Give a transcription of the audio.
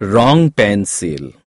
Wrong pencil.